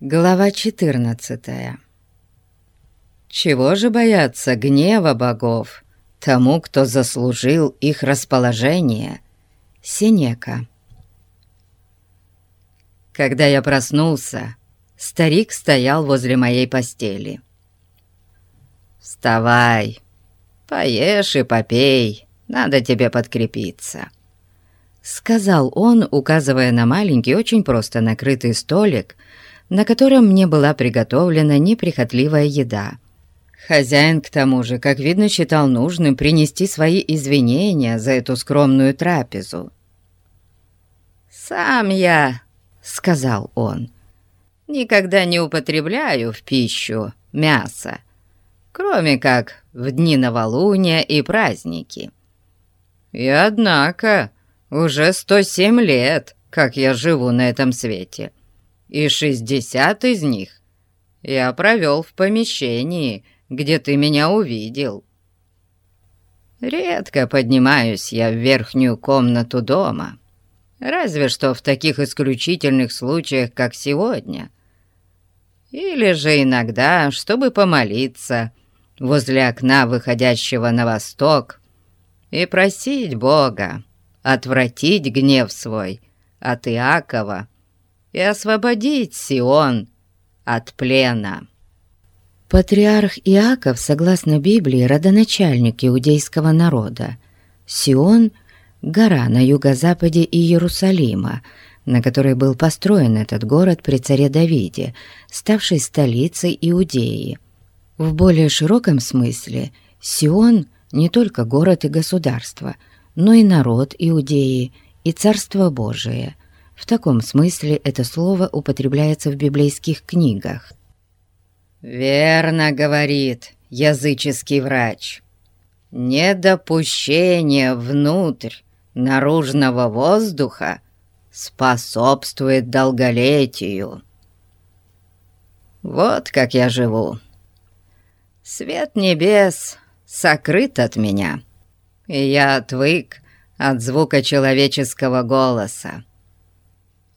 Глава 14 Чего же бояться гнева богов тому, кто заслужил их расположение? Синека Когда я проснулся, старик стоял возле моей постели. «Вставай, поешь и попей, надо тебе подкрепиться», — сказал он, указывая на маленький, очень просто накрытый столик, на котором мне была приготовлена неприхотливая еда. Хозяин, к тому же, как видно, считал нужным принести свои извинения за эту скромную трапезу. «Сам я», — сказал он, — «никогда не употребляю в пищу мясо, кроме как в дни новолуния и праздники. И однако уже 107 лет, как я живу на этом свете» и шестьдесят из них я провел в помещении, где ты меня увидел. Редко поднимаюсь я в верхнюю комнату дома, разве что в таких исключительных случаях, как сегодня. Или же иногда, чтобы помолиться возле окна, выходящего на восток, и просить Бога отвратить гнев свой от Иакова и освободить Сион от плена». Патриарх Иаков, согласно Библии, родоначальник иудейского народа. Сион — гора на юго-западе Иерусалима, на которой был построен этот город при царе Давиде, ставший столицей Иудеи. В более широком смысле Сион — не только город и государство, но и народ Иудеи и Царство Божие — в таком смысле это слово употребляется в библейских книгах. «Верно, — говорит языческий врач, — недопущение внутрь наружного воздуха способствует долголетию. Вот как я живу. Свет небес сокрыт от меня, и я отвык от звука человеческого голоса.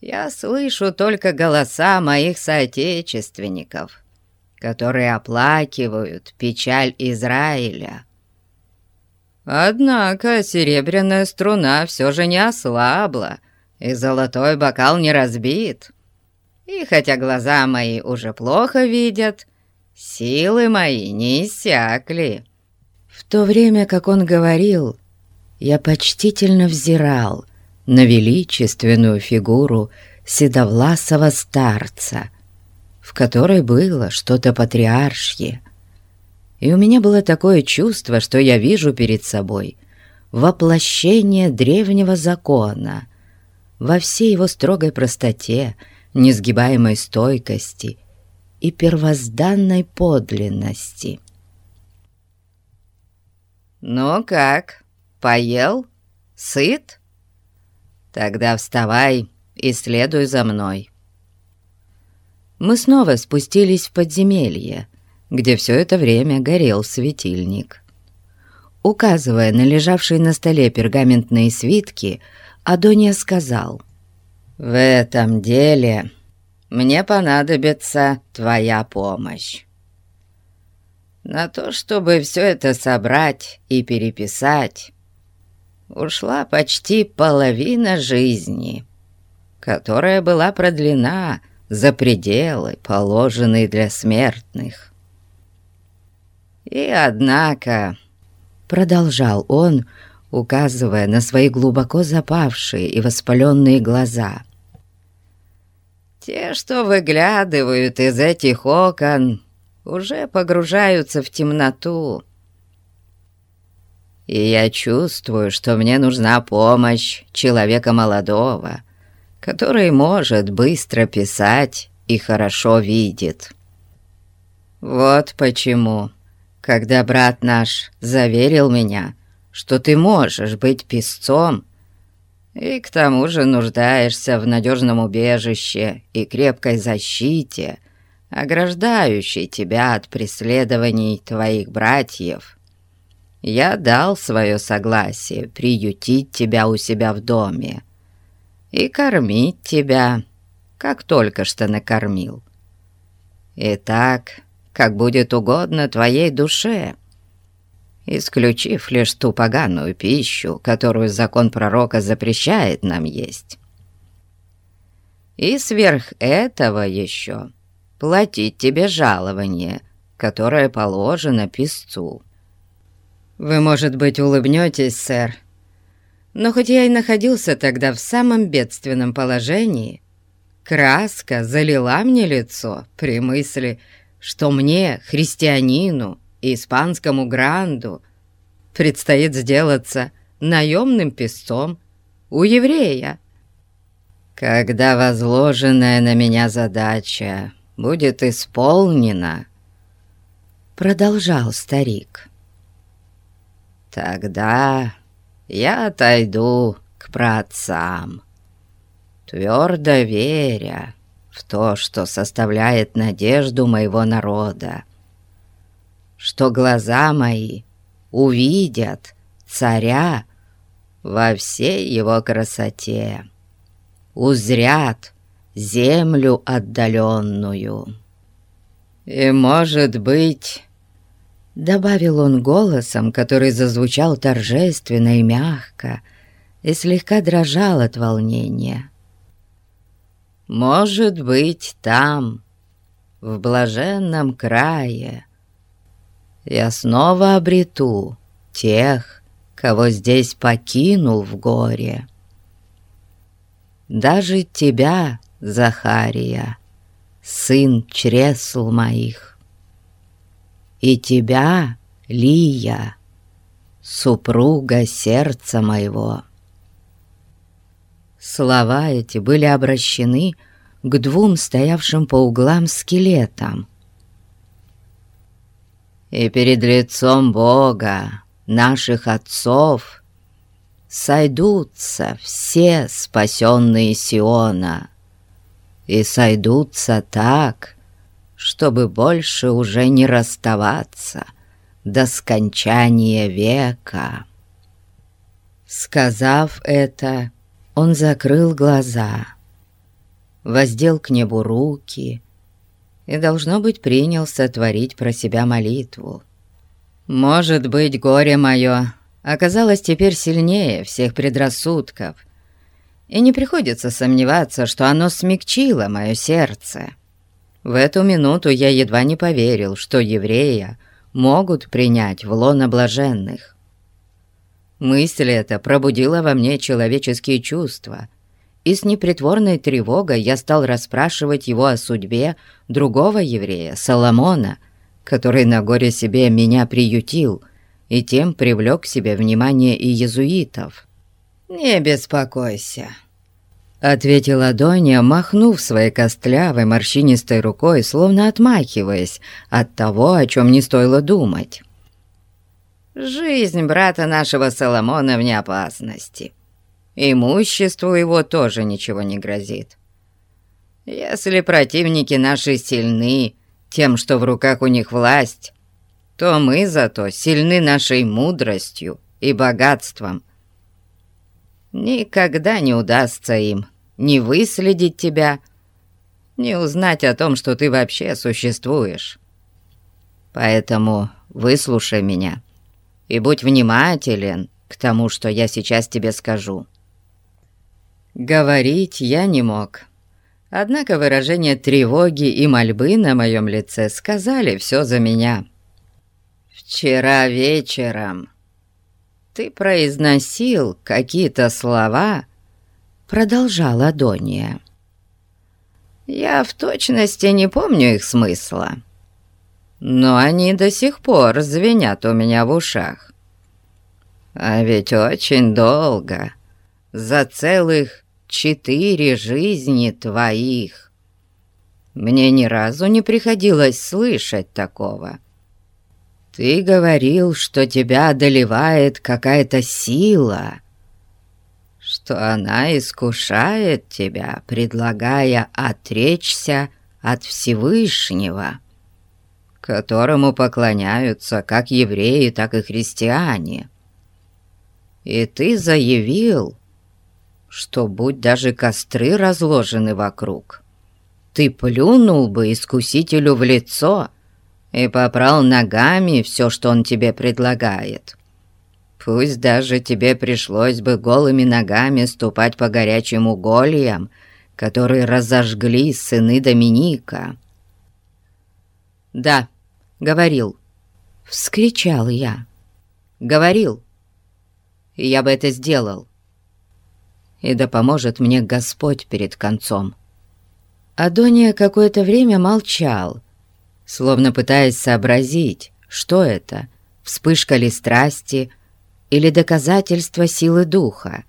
Я слышу только голоса моих соотечественников, которые оплакивают печаль Израиля. Однако серебряная струна все же не ослабла, и золотой бокал не разбит. И хотя глаза мои уже плохо видят, силы мои не иссякли. В то время, как он говорил, я почтительно взирал на величественную фигуру седовласого старца, в которой было что-то патриаршье. И у меня было такое чувство, что я вижу перед собой воплощение древнего закона во всей его строгой простоте, несгибаемой стойкости и первозданной подлинности. «Ну как, поел? Сыт?» «Тогда вставай и следуй за мной». Мы снова спустились в подземелье, где все это время горел светильник. Указывая на лежавшие на столе пергаментные свитки, Адония сказал, «В этом деле мне понадобится твоя помощь. На то, чтобы все это собрать и переписать, ушла почти половина жизни, которая была продлена за пределы, положенные для смертных. И однако, продолжал он, указывая на свои глубоко запавшие и воспаленные глаза, те, что выглядывают из этих окон, уже погружаются в темноту, и я чувствую, что мне нужна помощь человека молодого, который может быстро писать и хорошо видит. Вот почему, когда брат наш заверил меня, что ты можешь быть писцом, и к тому же нуждаешься в надежном убежище и крепкой защите, ограждающей тебя от преследований твоих братьев, я дал свое согласие приютить тебя у себя в доме и кормить тебя, как только что накормил, и так, как будет угодно твоей душе, исключив лишь ту поганую пищу, которую закон пророка запрещает нам есть. И сверх этого еще платить тебе жалование, которое положено писцу. Вы, может быть, улыбнетесь, сэр, но хоть я и находился тогда в самом бедственном положении, краска залила мне лицо при мысли, что мне, христианину, испанскому гранду, предстоит сделаться наемным песцом у еврея. Когда возложенная на меня задача будет исполнена, продолжал старик, тогда я отойду к праотцам, твердо веря в то, что составляет надежду моего народа, что глаза мои увидят царя во всей его красоте, узрят землю отдаленную. И, может быть, добавил он голосом, который зазвучал торжественно и мягко, и слегка дрожал от волнения. «Может быть, там, в блаженном крае, я снова обрету тех, кого здесь покинул в горе. Даже тебя, Захария, сын чресл моих, и тебя, Лия, супруга сердца моего». Слова эти были обращены к двум стоявшим по углам скелетам. «И перед лицом Бога, наших отцов, сойдутся все спасенные Сиона, и сойдутся так, чтобы больше уже не расставаться до скончания века. Сказав это, он закрыл глаза, воздел к небу руки и, должно быть, принялся творить про себя молитву. «Может быть, горе мое оказалось теперь сильнее всех предрассудков, и не приходится сомневаться, что оно смягчило мое сердце». В эту минуту я едва не поверил, что еврея могут принять в лоно блаженных. Мысль эта пробудила во мне человеческие чувства, и с непритворной тревогой я стал расспрашивать его о судьбе другого еврея, Соломона, который на горе себе меня приютил и тем привлек к себе внимание и езуитов. «Не беспокойся», — ответила Доня, махнув своей костлявой морщинистой рукой, словно отмахиваясь от того, о чем не стоило думать. «Жизнь брата нашего Соломона вне опасности. Имуществу его тоже ничего не грозит. Если противники наши сильны тем, что в руках у них власть, то мы зато сильны нашей мудростью и богатством, Никогда не удастся им ни выследить тебя, ни узнать о том, что ты вообще существуешь. Поэтому выслушай меня и будь внимателен к тому, что я сейчас тебе скажу». Говорить я не мог, однако выражение тревоги и мольбы на моем лице сказали все за меня. «Вчера вечером...» ты произносил какие-то слова?» Продолжала Дония. «Я в точности не помню их смысла, но они до сих пор звенят у меня в ушах. А ведь очень долго, за целых четыре жизни твоих, мне ни разу не приходилось слышать такого». Ты говорил, что тебя одолевает какая-то сила, что она искушает тебя, предлагая отречься от Всевышнего, которому поклоняются как евреи, так и христиане. И ты заявил, что будь даже костры разложены вокруг, ты плюнул бы искусителю в лицо и попрал ногами все, что он тебе предлагает. Пусть даже тебе пришлось бы голыми ногами ступать по горячим угольям, которые разожгли сыны Доминика. «Да, говорил», — вскричал я. «Говорил, и я бы это сделал. И да поможет мне Господь перед концом». Адония какое-то время молчал, словно пытаясь сообразить, что это, вспышка ли страсти или доказательство силы духа.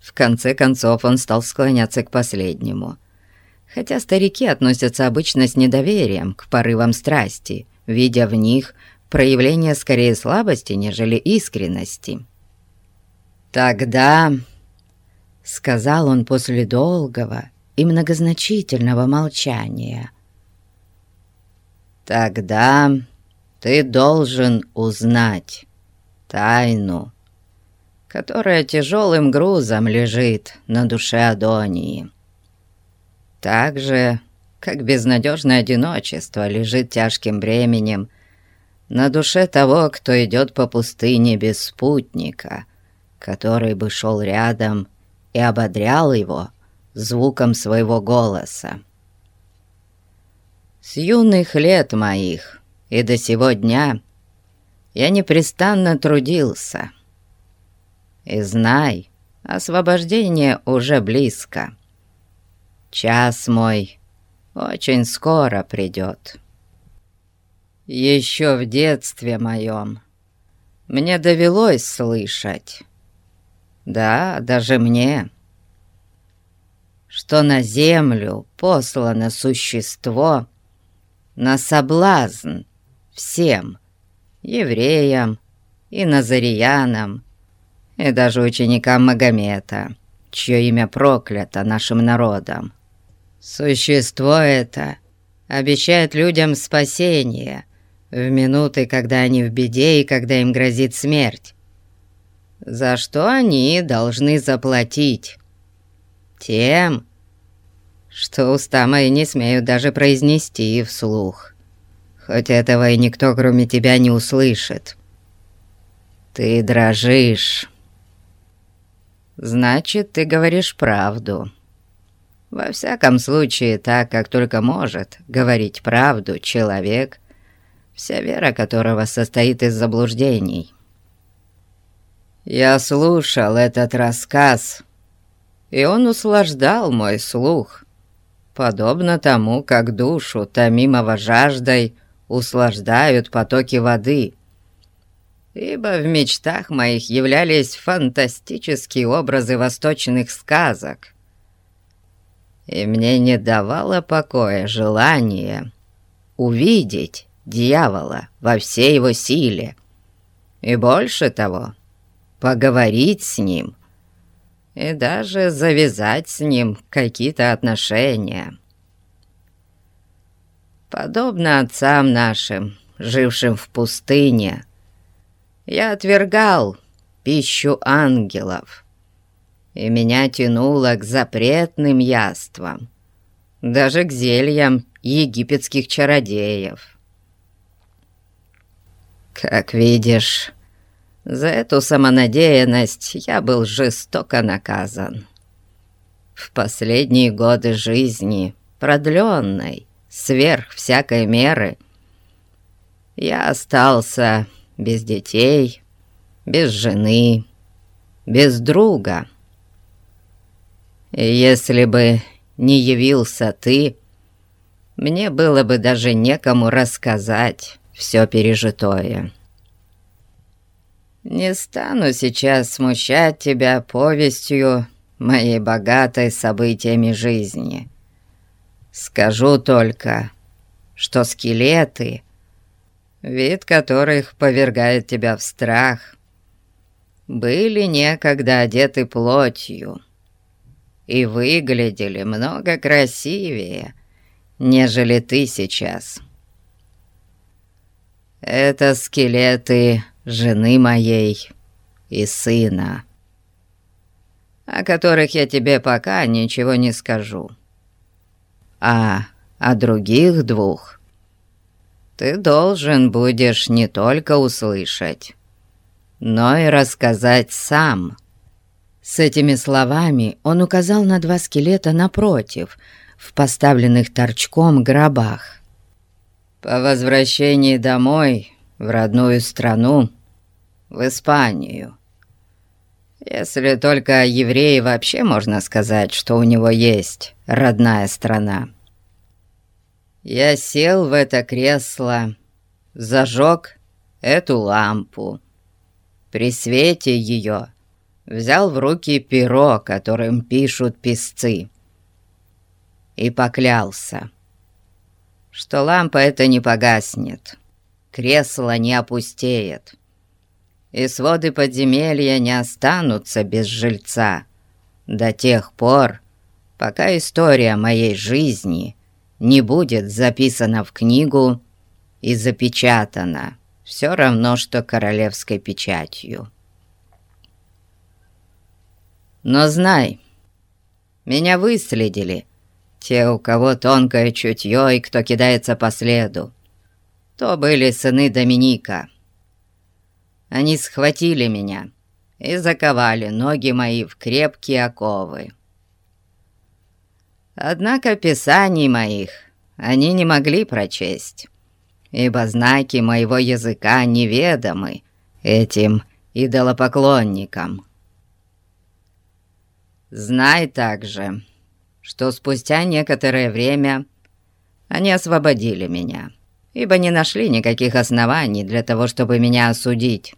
В конце концов он стал склоняться к последнему, хотя старики относятся обычно с недоверием к порывам страсти, видя в них проявление скорее слабости, нежели искренности. «Тогда», — сказал он после долгого, и многозначительного молчания. «Тогда ты должен узнать тайну, которая тяжелым грузом лежит на душе Адонии. Так же, как безнадежное одиночество лежит тяжким бременем на душе того, кто идет по пустыне без спутника, который бы шел рядом и ободрял его звуком своего голоса. С юных лет моих и до сего дня я непрестанно трудился. И знай, освобождение уже близко. Час мой очень скоро придет. Еще в детстве моем мне довелось слышать, да, даже мне, что на землю послано существо на соблазн всем, евреям и назариянам, и даже ученикам Магомета, чье имя проклято нашим народом. Существо это обещает людям спасение в минуты, когда они в беде и когда им грозит смерть, за что они должны заплатить тем, что уста мои не смеют даже произнести вслух, хоть этого и никто, кроме тебя, не услышит. Ты дрожишь. Значит, ты говоришь правду. Во всяком случае, так, как только может говорить правду человек, вся вера которого состоит из заблуждений. Я слушал этот рассказ и он услаждал мой слух, подобно тому, как душу, томимого жаждой, услаждают потоки воды. Ибо в мечтах моих являлись фантастические образы восточных сказок, и мне не давало покоя желание увидеть дьявола во всей его силе, и больше того, поговорить с ним и даже завязать с ним какие-то отношения. Подобно отцам нашим, жившим в пустыне, я отвергал пищу ангелов, и меня тянуло к запретным яствам, даже к зельям египетских чародеев. Как видишь, за эту самонадеянность я был жестоко наказан. В последние годы жизни, продленной, сверх всякой меры, я остался без детей, без жены, без друга. И если бы не явился ты, мне было бы даже некому рассказать все пережитое. Не стану сейчас смущать тебя повестью моей богатой событиями жизни. Скажу только, что скелеты, вид которых повергает тебя в страх, были некогда одеты плотью и выглядели много красивее, нежели ты сейчас. Это скелеты жены моей и сына, о которых я тебе пока ничего не скажу. А о других двух ты должен будешь не только услышать, но и рассказать сам». С этими словами он указал на два скелета напротив, в поставленных торчком гробах. «По возвращении домой, в родную страну, в Испанию, если только евреи вообще можно сказать, что у него есть родная страна. Я сел в это кресло, зажег эту лампу. При свете ее взял в руки перо, которым пишут писцы, и поклялся, что лампа эта не погаснет, кресло не опустеет, и своды подземелья не останутся без жильца до тех пор, пока история моей жизни не будет записана в книгу и запечатана, все равно, что королевской печатью. Но знай, меня выследили те, у кого тонкое чутье и кто кидается по следу. То были сыны Доминика. Они схватили меня и заковали ноги мои в крепкие оковы. Однако писаний моих они не могли прочесть, ибо знаки моего языка неведомы этим идолопоклонникам. Знай также, что спустя некоторое время они освободили меня, ибо не нашли никаких оснований для того, чтобы меня осудить.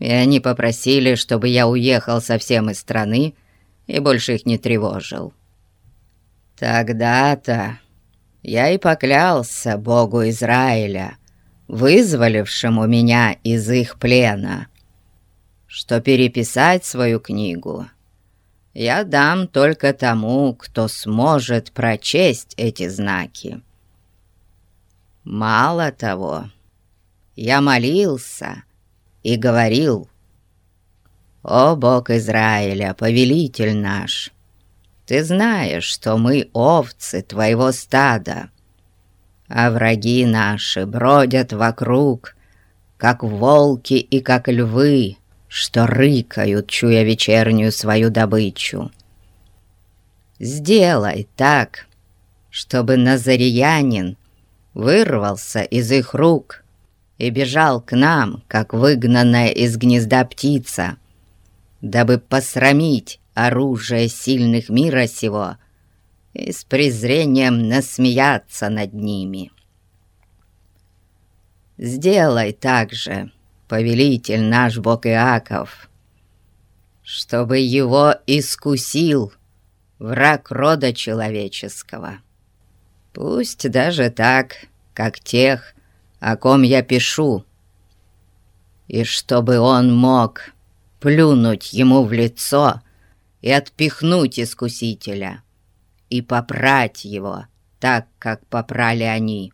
И они попросили, чтобы я уехал совсем из страны и больше их не тревожил. Тогда-то я и поклялся Богу Израиля, вызволившему меня из их плена, что переписать свою книгу я дам только тому, кто сможет прочесть эти знаки. Мало того, я молился и говорил, «О Бог Израиля, повелитель наш, ты знаешь, что мы овцы твоего стада, а враги наши бродят вокруг, как волки и как львы, что рыкают, чуя вечернюю свою добычу. Сделай так, чтобы Назариянин вырвался из их рук и бежал к нам, как выгнанная из гнезда птица, дабы посрамить оружие сильных мира сего и с презрением насмеяться над ними. Сделай так же, повелитель наш Бог Иаков, чтобы его искусил враг рода человеческого. Пусть даже так, как тех, о ком я пишу, и чтобы он мог плюнуть ему в лицо и отпихнуть искусителя, и попрать его так, как попрали они.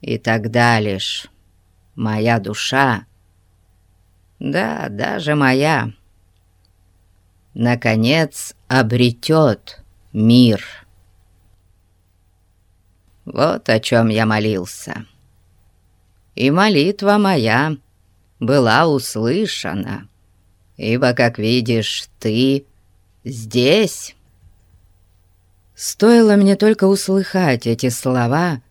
И тогда лишь моя душа, да, даже моя, наконец обретет мир. Вот о чем я молился. И молитва моя была услышана, ибо, как видишь, ты здесь. Стоило мне только услыхать эти слова,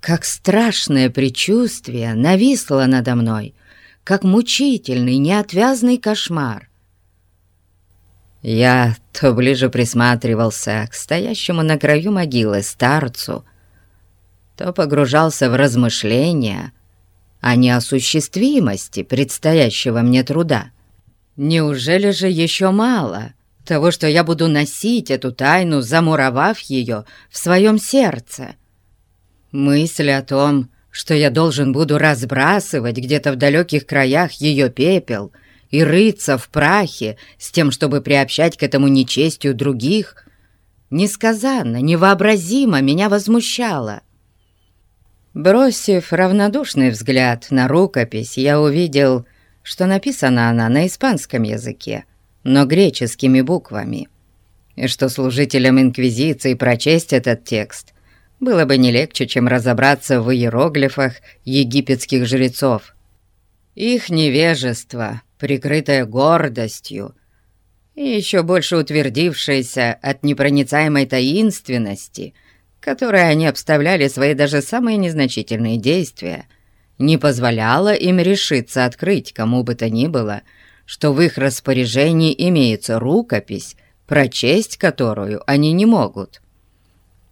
как страшное предчувствие нависло надо мной, как мучительный, неотвязный кошмар. Я то ближе присматривался к стоящему на краю могилы старцу, то погружался в размышления о неосуществимости предстоящего мне труда. Неужели же еще мало того, что я буду носить эту тайну, замуровав ее в своем сердце?» Мысль о том, что я должен буду разбрасывать где-то в далеких краях ее пепел и рыться в прахе с тем, чтобы приобщать к этому нечестью других, несказанно, невообразимо меня возмущала. Бросив равнодушный взгляд на рукопись, я увидел, что написана она на испанском языке, но греческими буквами. и что служителям Инквизиции прочесть этот текст было бы не легче, чем разобраться в иероглифах египетских жрецов. Их невежество, прикрытое гордостью, и еще больше утвердившееся от непроницаемой таинственности, которой они обставляли свои даже самые незначительные действия, не позволяло им решиться открыть кому бы то ни было, что в их распоряжении имеется рукопись, прочесть которую они не могут.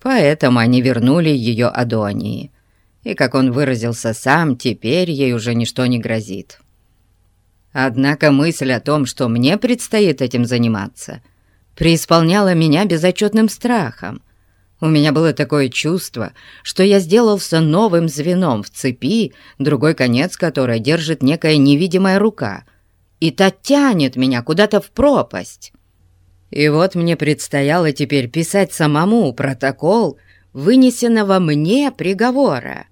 Поэтому они вернули ее Адонии, и, как он выразился сам, теперь ей уже ничто не грозит. Однако мысль о том, что мне предстоит этим заниматься, преисполняла меня безотчетным страхом. У меня было такое чувство, что я сделался новым звеном в цепи, другой конец которой держит некая невидимая рука, и та тянет меня куда-то в пропасть. И вот мне предстояло теперь писать самому протокол вынесенного мне приговора.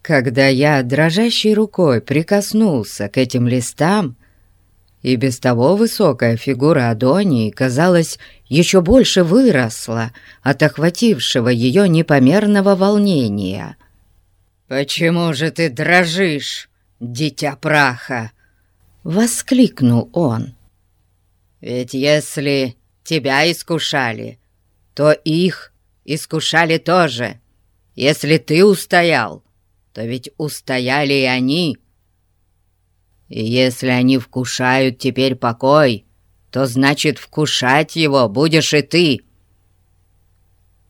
Когда я дрожащей рукой прикоснулся к этим листам, и без того высокая фигура Адонии, казалось, еще больше выросла от охватившего ее непомерного волнения. «Почему же ты дрожишь, дитя праха?» — воскликнул он. «Ведь если тебя искушали, то их искушали тоже. Если ты устоял, то ведь устояли и они. Если они вкушают теперь покой, то значит вкушать его будешь и ты.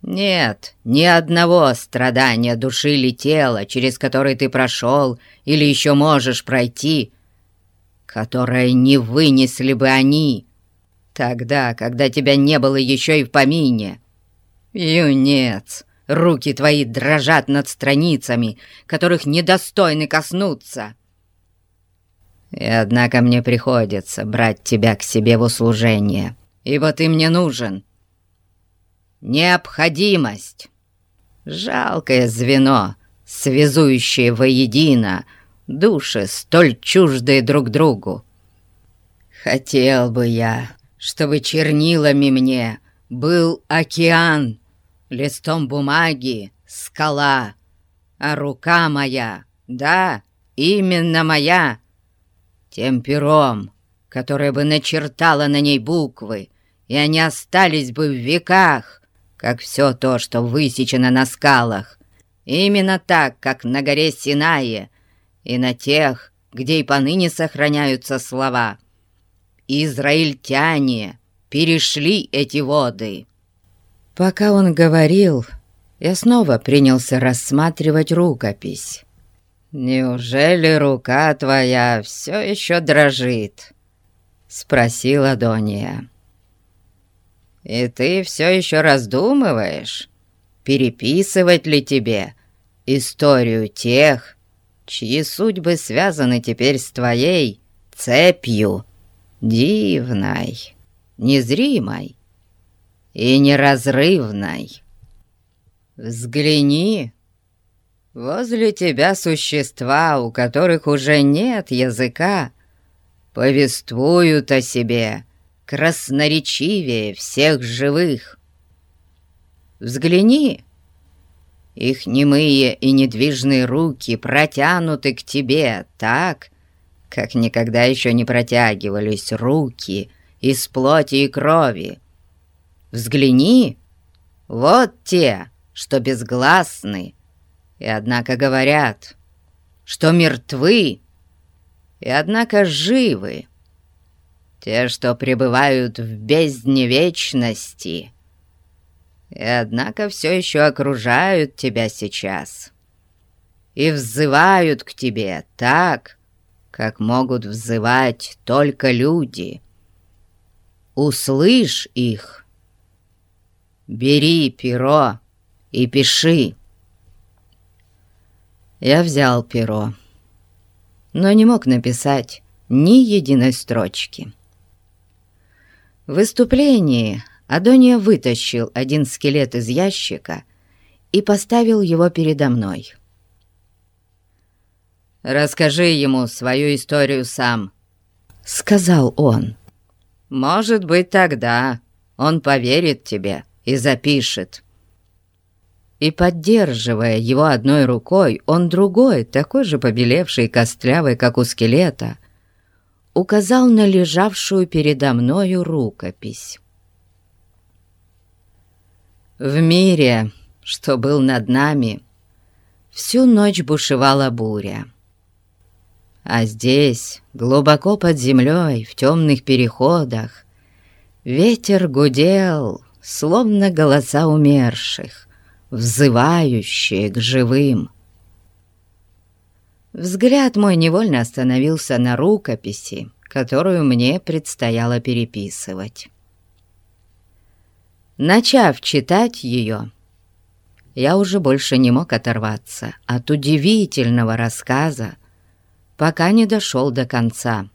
Нет ни одного страдания души или тела, через который ты прошел или еще можешь пройти, которое не вынесли бы они, тогда, когда тебя не было еще и в помине. Юнец!» Руки твои дрожат над страницами, которых недостойны коснуться. И однако мне приходится брать тебя к себе в услужение, ибо ты мне нужен. Необходимость. Жалкое звено, связующее воедино души, столь чуждые друг другу. Хотел бы я, чтобы чернилами мне был океан, листом бумаги скала, а рука моя, да, именно моя, тем пером, которое бы начертало на ней буквы, и они остались бы в веках, как все то, что высечено на скалах, именно так, как на горе Синае и на тех, где и поныне сохраняются слова. Израильтяне перешли эти воды». Пока он говорил, я снова принялся рассматривать рукопись. «Неужели рука твоя все еще дрожит?» — спросила Дония. «И ты все еще раздумываешь, переписывать ли тебе историю тех, чьи судьбы связаны теперь с твоей цепью, дивной, незримой?» и неразрывной. Взгляни, возле тебя существа, у которых уже нет языка, повествуют о себе красноречивее всех живых. Взгляни, их немые и недвижные руки протянуты к тебе так, как никогда еще не протягивались руки из плоти и крови, Взгляни, вот те, что безгласны, и однако говорят, что мертвы, и однако живы. Те, что пребывают в бездне вечности, и однако все еще окружают тебя сейчас и взывают к тебе так, как могут взывать только люди. Услышь их, Бери перо и пиши». Я взял перо, но не мог написать ни единой строчки. В выступлении Адония вытащил один скелет из ящика и поставил его передо мной. «Расскажи ему свою историю сам», — сказал он. «Может быть, тогда он поверит тебе и запишет». И, поддерживая его одной рукой, он другой, такой же побелевший и костлявый, как у скелета, указал на лежавшую передо мною рукопись. В мире, что был над нами, всю ночь бушевала буря. А здесь, глубоко под землей, в темных переходах, ветер гудел, словно голоса умерших, взывающие к живым. Взгляд мой невольно остановился на рукописи, которую мне предстояло переписывать. Начав читать ее, я уже больше не мог оторваться от удивительного рассказа, пока не дошел до конца.